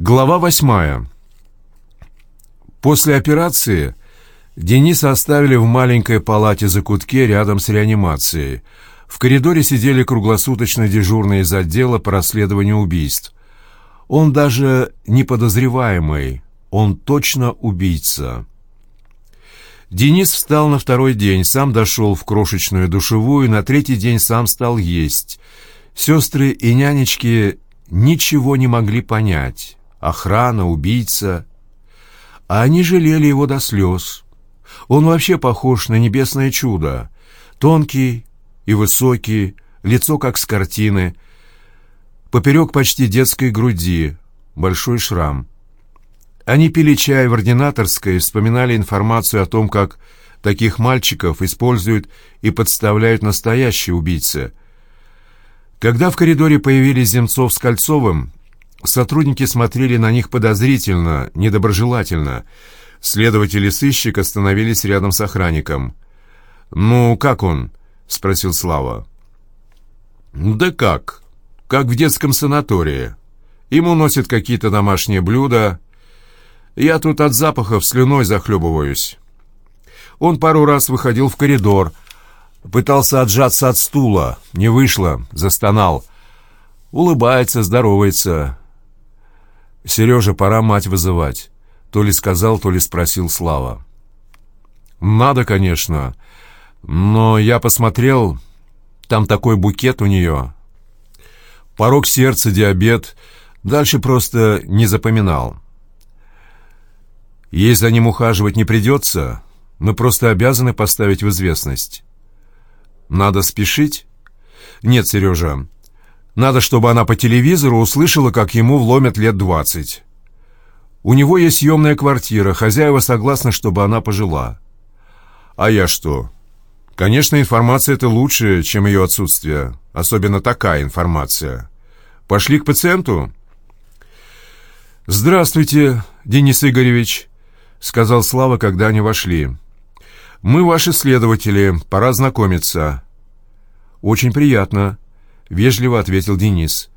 Глава восьмая. После операции Дениса оставили в маленькой палате за кутке рядом с реанимацией. В коридоре сидели круглосуточно дежурные из отдела по расследованию убийств. Он даже не подозреваемый, он точно убийца. Денис встал на второй день, сам дошел в крошечную душевую, на третий день сам стал есть. Сестры и нянечки ничего не могли понять охрана, убийца. А они жалели его до слез. Он вообще похож на небесное чудо. Тонкий и высокий, лицо как с картины. Поперек почти детской груди, большой шрам. Они пили чай в ординаторской и вспоминали информацию о том, как таких мальчиков используют и подставляют настоящие убийцы. Когда в коридоре появились Земцов с Кольцовым, Сотрудники смотрели на них подозрительно, недоброжелательно. Следователи сыщик остановились рядом с охранником. «Ну, как он?» — спросил Слава. «Да как? Как в детском санатории. Ему носят какие-то домашние блюда. Я тут от запахов слюной захлебываюсь». Он пару раз выходил в коридор, пытался отжаться от стула, не вышло, застонал. Улыбается, здоровается. «Сережа, пора мать вызывать», — то ли сказал, то ли спросил Слава. «Надо, конечно, но я посмотрел, там такой букет у нее. Порог сердца, диабет, дальше просто не запоминал. Ей за ним ухаживать не придется, мы просто обязаны поставить в известность. Надо спешить? Нет, Сережа, надо, чтобы она по телевизору услышала, как ему вломят лет двадцать. У него есть съемная квартира, хозяева согласны, чтобы она пожила. А я что? Конечно, информация это лучше, чем ее отсутствие. Особенно такая информация. Пошли к пациенту? «Здравствуйте, Денис Игоревич», — сказал Слава, когда они вошли. «Мы ваши следователи, пора знакомиться». «Очень приятно», — вежливо ответил Денис.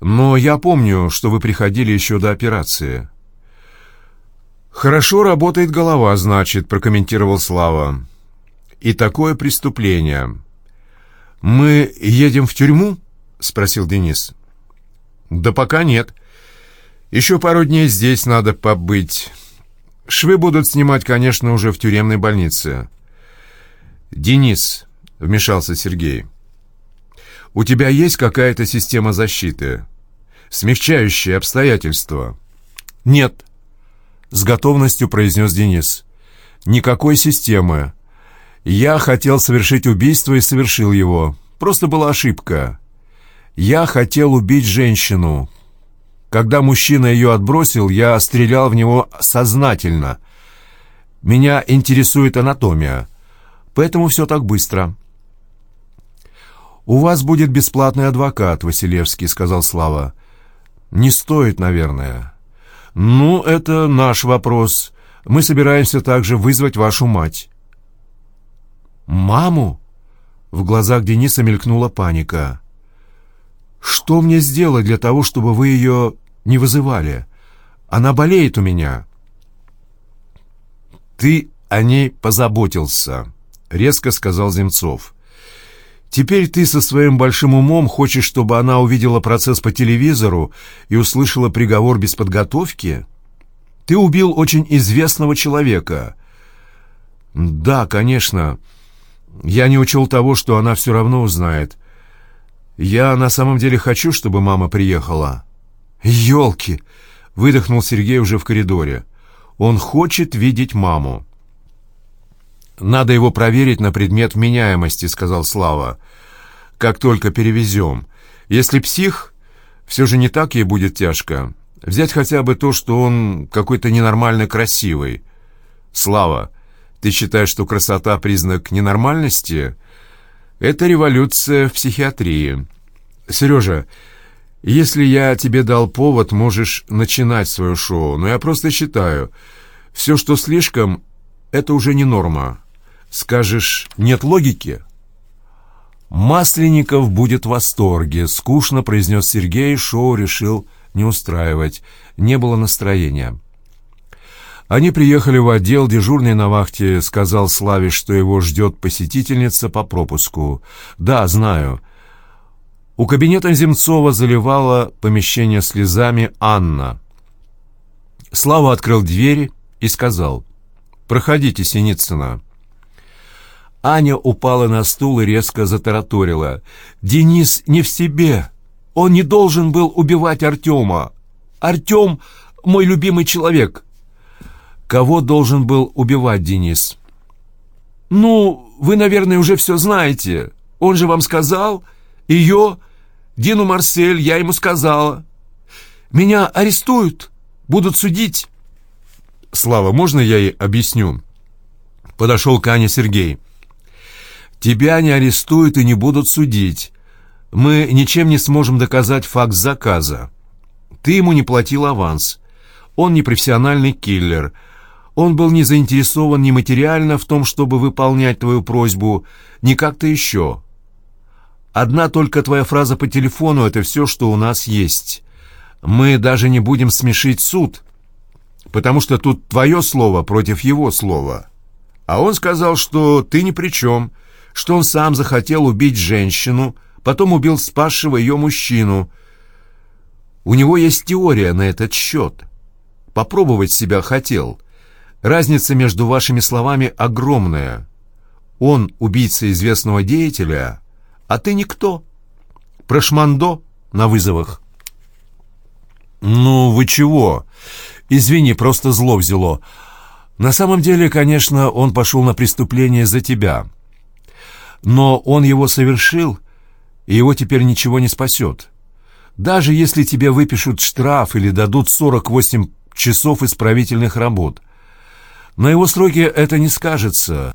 «Но я помню, что вы приходили еще до операции». «Хорошо работает голова, значит», — прокомментировал Слава. «И такое преступление». «Мы едем в тюрьму?» — спросил Денис. «Да пока нет. Еще пару дней здесь надо побыть. Швы будут снимать, конечно, уже в тюремной больнице». «Денис», — вмешался Сергей, — у тебя есть какая-то система защиты? Смягчающие обстоятельства?» «Нет», — с готовностью произнес Денис. «Никакой системы. Я хотел совершить убийство и совершил его. Просто была ошибка. Я хотел убить женщину. Когда мужчина ее отбросил, я стрелял в него сознательно. Меня интересует анатомия, поэтому все так быстро». «У вас будет бесплатный адвокат, Василевский», — сказал Слава. «Не стоит, наверное». «Ну, это наш вопрос. Мы собираемся также вызвать вашу мать». «Маму?» В глазах Дениса мелькнула паника. «Что мне сделать для того, чтобы вы ее не вызывали? Она болеет у меня». «Ты о ней позаботился», — резко сказал Земцов. Теперь ты со своим большим умом хочешь, чтобы она увидела процесс по телевизору и услышала приговор без подготовки? Ты убил очень известного человека. Да, конечно. Я не учел того, что она все равно узнает. Я на самом деле хочу, чтобы мама приехала. Ёлки! Выдохнул Сергей уже в коридоре. Он хочет видеть маму. «Надо его проверить на предмет вменяемости», — сказал Слава. «Как только перевезем. Если псих, все же не так ей будет тяжко. Взять хотя бы то, что он какой-то ненормально красивый. Слава, ты считаешь, что красота — признак ненормальности? Это революция в психиатрии. Сережа, если я тебе дал повод, можешь начинать свое шоу, но я просто считаю, все, что слишком, это уже не норма». Скажешь, нет логики? Масленников будет в восторге, скучно произнес Сергей, шоу решил не устраивать, не было настроения. Они приехали в отдел, дежурный на вахте сказал Славе, что его ждет посетительница по пропуску. «Да, знаю». У кабинета Земцова заливала помещение слезами Анна. Слава открыл двери и сказал «Проходите, Синицына». Аня упала на стул и резко затараторила. «Денис не в себе. Он не должен был убивать Артема. Артем — мой любимый человек». «Кого должен был убивать Денис?» «Ну, вы, наверное, уже все знаете. Он же вам сказал. Ее, Дину Марсель, я ему сказала. Меня арестуют, будут судить». «Слава, можно я ей объясню?» Подошел к Ане Сергей. Тебя не арестуют и не будут судить. Мы ничем не сможем доказать факт заказа. Ты ему не платил аванс. Он не профессиональный киллер. Он был не заинтересован ни материально в том, чтобы выполнять твою просьбу, ни как-то еще. Одна только твоя фраза по телефону — это все, что у нас есть. Мы даже не будем смешить суд, потому что тут твое слово против его слова. А он сказал, что ты ни при чем — что он сам захотел убить женщину, потом убил спасшего ее мужчину. У него есть теория на этот счет. Попробовать себя хотел. Разница между вашими словами огромная. Он убийца известного деятеля, а ты никто. Прошмандо на вызовах. «Ну, вы чего? Извини, просто зло взяло. На самом деле, конечно, он пошел на преступление за тебя но он его совершил, и его теперь ничего не спасет. Даже если тебе выпишут штраф или дадут 48 часов исправительных работ. На его сроке это не скажется,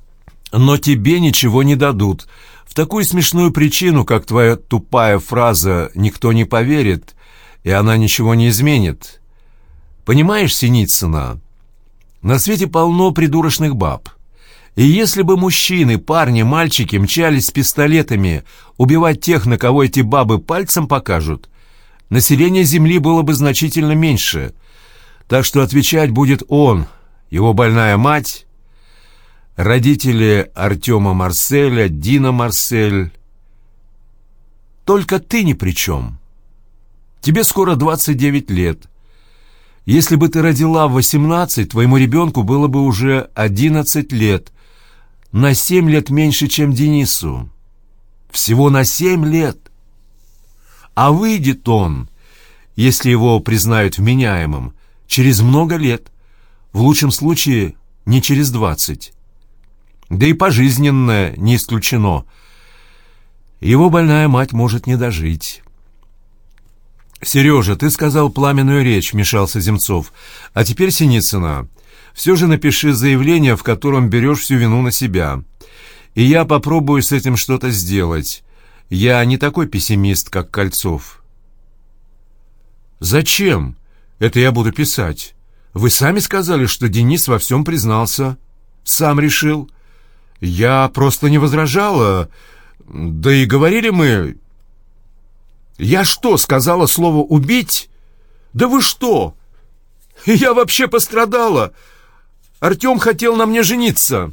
но тебе ничего не дадут. В такую смешную причину, как твоя тупая фраза «никто не поверит», и она ничего не изменит. Понимаешь, Синицына, на свете полно придурочных баб. И если бы мужчины, парни, мальчики мчались с пистолетами убивать тех, на кого эти бабы пальцем покажут, население Земли было бы значительно меньше. Так что отвечать будет он, его больная мать, родители Артема Марселя, Дина Марсель. Только ты ни при чем. Тебе скоро 29 лет. Если бы ты родила в 18, твоему ребенку было бы уже 11 лет — на семь лет меньше, чем Денису. Всего на семь лет. А выйдет он, если его признают вменяемым, через много лет, в лучшем случае не через двадцать. Да и пожизненное не исключено. Его больная мать может не дожить. «Сережа, ты сказал пламенную речь», — мешался Земцов. «А теперь, Синицына, все же напиши заявление, в котором берешь всю вину на себя. И я попробую с этим что-то сделать. Я не такой пессимист, как Кольцов». «Зачем? Это я буду писать. Вы сами сказали, что Денис во всем признался. Сам решил. Я просто не возражала. Да и говорили мы... Я что, сказала слово «убить»? Да вы что? Я вообще пострадала!» Артем хотел на мне жениться!»